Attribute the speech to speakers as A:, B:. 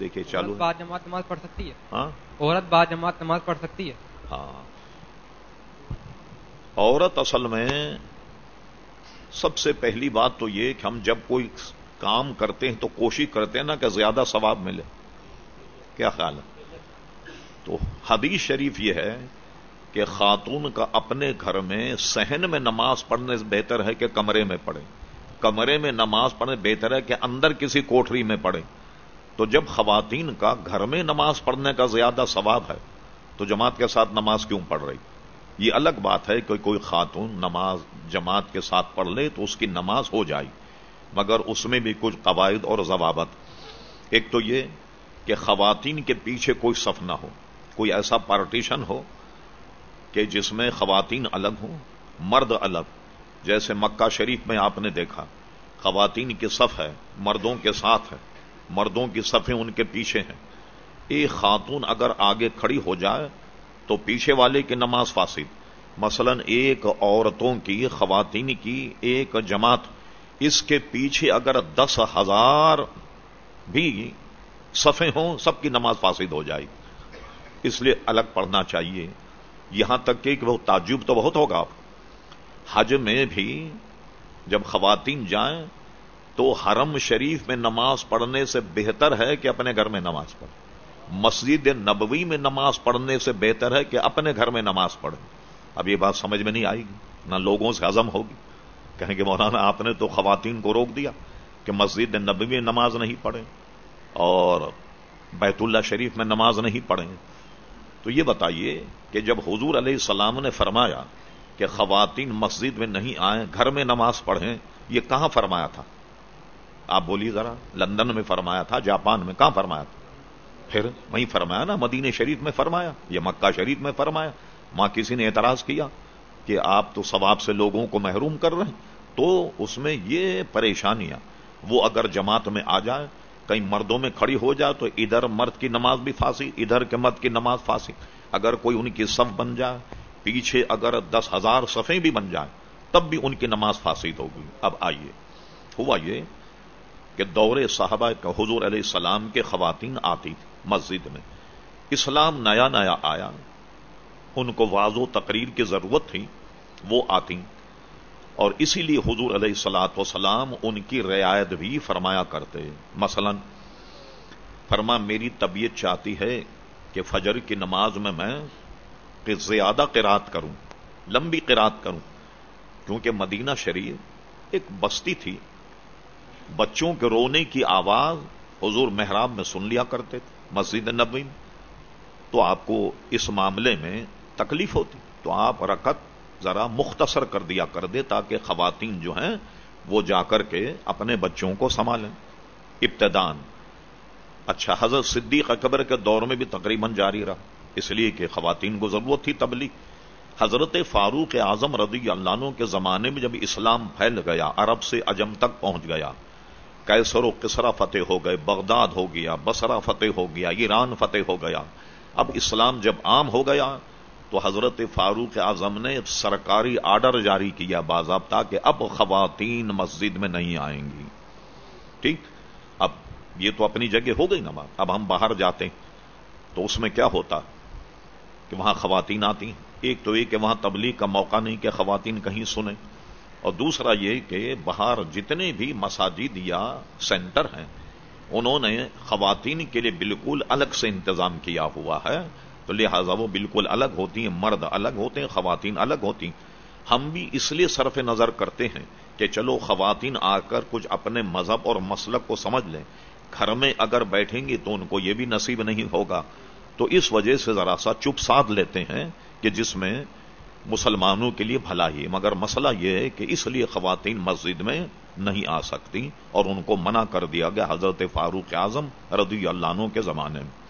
A: دیکھیے چالو
B: بعد جماعت نماز پڑھ سکتی ہے۔
A: ہاں؟
B: عورت بعد جماعت نماز پڑھ سکتی ہے۔
A: ہاں۔ عورت اصل میں سب سے پہلی بات تو یہ کہ ہم جب کوئی کام کرتے ہیں تو کوشش کرتے ہیں نا کہ زیادہ ثواب ملے۔ کیا خیال ہے؟ تو حدیث شریف یہ ہے کہ خاتون کا اپنے گھر میں صحن میں نماز پڑھنے سے بہتر ہے کہ کمرے میں پڑھے۔ کمرے میں نماز پڑھنے بہتر ہے کہ اندر کسی کوٹری میں پڑھے۔ تو جب خواتین کا گھر میں نماز پڑھنے کا زیادہ ثواب ہے، تو جماعت کے ساتھ نماز کیوں پڑھ رہی؟ یہ الگ بات ہے کہ کوئی خاتون نماز جماعت کے ساتھ پڑھ لے تو اس کی نماز ہو جائے، مگر اس میں بھی کچھ قواعد اور ضوابط۔ ایک تو یہ کہ خواتین کے پیچھے کوئی صف نہ ہو، کوئی ایسا پارٹیشن ہو کہ جس میں خواتین الگ ہوں، مرد الگ۔ جیسے مکہ شریف میں آپ نے دیکھا، خواتین کی صف ہے، مردوں کے ساتھ ہے۔ مردوں کی صفیں ان کے پیچھے ہیں۔ ایک خاتون اگر آگے کھڑی ہو جائے تو پیچھے والے کی نماز فاسد مثلا ایک عورتوں کی، خواتین کی ایک جماعت، اس کے پیچھے اگر دس ہزار بھی صفے ہوں، سب کی نماز فاسد ہو جائے۔ اس لیے الگ پڑھنا چاہیے۔ یہاں تک کہ وہ تعجب تو بہت ہوگا۔ حج میں بھی جب خواتین جائیں تو حرم شریف میں نماز پڑھنے سے بہتر ہے کہ اپنے گھر میں نماز پڑھیں مسجد نبوی میں نماز پڑھنے سے بہتر ہے کہ اپنے گھر میں نماز پڑھیں اب یہ بات سمجھ میں نہیں آئے گی، نہ لوگوں سے ہزم ہوگی۔ کہیں کہ مولانا، آپ نے تو خواتین کو روک دیا کہ مسجد نبوی میں نماز نہیں پڑھیں اور بیت اللہ شریف میں نماز نہیں پڑھیں۔ تو یہ بتائیے کہ جب حضور علیہ السلام نے فرمایا کہ خواتین مسجد میں نہیں آئیں، گھر میں نماز پڑھیں، یہ کہاں فرمایا تھا؟ آپ بولیے ذرا، لندن میں فرمایا تھا، جاپان میں کہاں فرمایا تھا؟ پھر وہیں فرمایا نا، مدینہ شریف میں فرمایا یہ مکہ شریف میں فرمایا۔ ماں کسی نے اعتراض کیا کہ آپ تو ثواب سے لوگوں کو محروم کر رہے ہیں۔ تو اس میں یہ پریشانیاں، وہ اگر جماعت میں آ جائے کہیں مردوں میں کھڑی ہو جائے، تو ادھر مرد کی نماز بھی پھانسی ادھر کے مرد کی نماز پھانسی اگر کوئی ان کی صف بن جائے، پیچھے اگر دس ہزار صفیں بھی بن جائیں، تب بھی ان کی نماز فاسد ہوگی۔ اب آئیے، ہوا یہ کہ دور صحابہ کا حضور علیہ السلام کے خواتین آتی تھی مسجد میں۔ اسلام نیا نیا آیا۔ ان کو واض و تقریر کی ضرورت تھی، وہ آتی۔ اور اسی لیے حضور علیہ السلاط وسلام ان کی رعایت بھی فرمایا کرتے۔ مثلا، فرما، میری طبیعت چاہتی ہے کہ فجر کی نماز میں میں زیادہ قرات کروں، لمبی قرات کروں، کیونکہ مدینہ شریف ایک بستی تھی۔ بچوں کے رونے کی آواز حضور محراب میں سن لیا کرتے تھے، مسجد نبی تو آپ کو اس معاملے میں تکلیف ہوتی، تو آپ رکت ذرا مختصر کر دیا کر دے تاکہ خواتین جو ہیں وہ جا کر کے اپنے بچوں کو سنبھالیں۔ ابتدان اچھا حضرت صدیق اکبر کے دور میں بھی تقریباً جاری رہا، اس لیے کہ خواتین کو ضرورت تھی تبلیغ۔ حضرت فاروق اعظم رضی اللہ کے زمانے میں جب اسلام پھیل گیا، عرب سے اجم تک پہنچ گیا کیسر و کسرا فتح ہو گئے، بغداد ہو گیا بسرا فتح ہو گیا، ایران فتح ہو گیا۔ اب اسلام جب عام ہو گیا، تو حضرت فاروق اعظم نے سرکاری آرڈر جاری کیا باضابطہ کہ اب خواتین مسجد میں نہیں آئیں گی۔ ٹھیک؟ اب یہ تو اپنی جگہ ہو گئی نا بات۔ اب ہم باہر جاتے ہیں، تو اس میں کیا ہوتا کہ وہاں خواتین آتی ایک تو یہ کہ وہاں تبلیغ کا موقع نہیں کہ خواتین کہیں سنیں۔ اور دوسرا یہ کہ باہر جتنے بھی مساجد یا سینٹر ہیں، انہوں نے خواتین کے لیے بالکل الگ سے انتظام کیا ہوا ہے۔ تو لہٰذا وہ بالکل الگ ہوتی ہیں، مرد الگ ہوتے ہیں، خواتین الگ ہوتی ہیں۔ ہم بھی اس لیے صرف نظر کرتے ہیں کہ چلو خواتین آ کر کچھ اپنے مذہب اور مسلک کو سمجھ لیں۔ گھر میں اگر بیٹھیں گی تو ان کو یہ بھی نصیب نہیں ہوگا۔ تو اس وجہ سے ذرا سا چپ ساتھ لیتے ہیں کہ جس میں مسلمانوں کے لیے بھلا ہی مگر مسئلہ یہ ہے کہ اس لیے خواتین مسجد میں نہیں آ سکتی اور ان کو منع کر دیا گیا حضرت فاروق اعظم رضی اللہ عنہ کے زمانے میں۔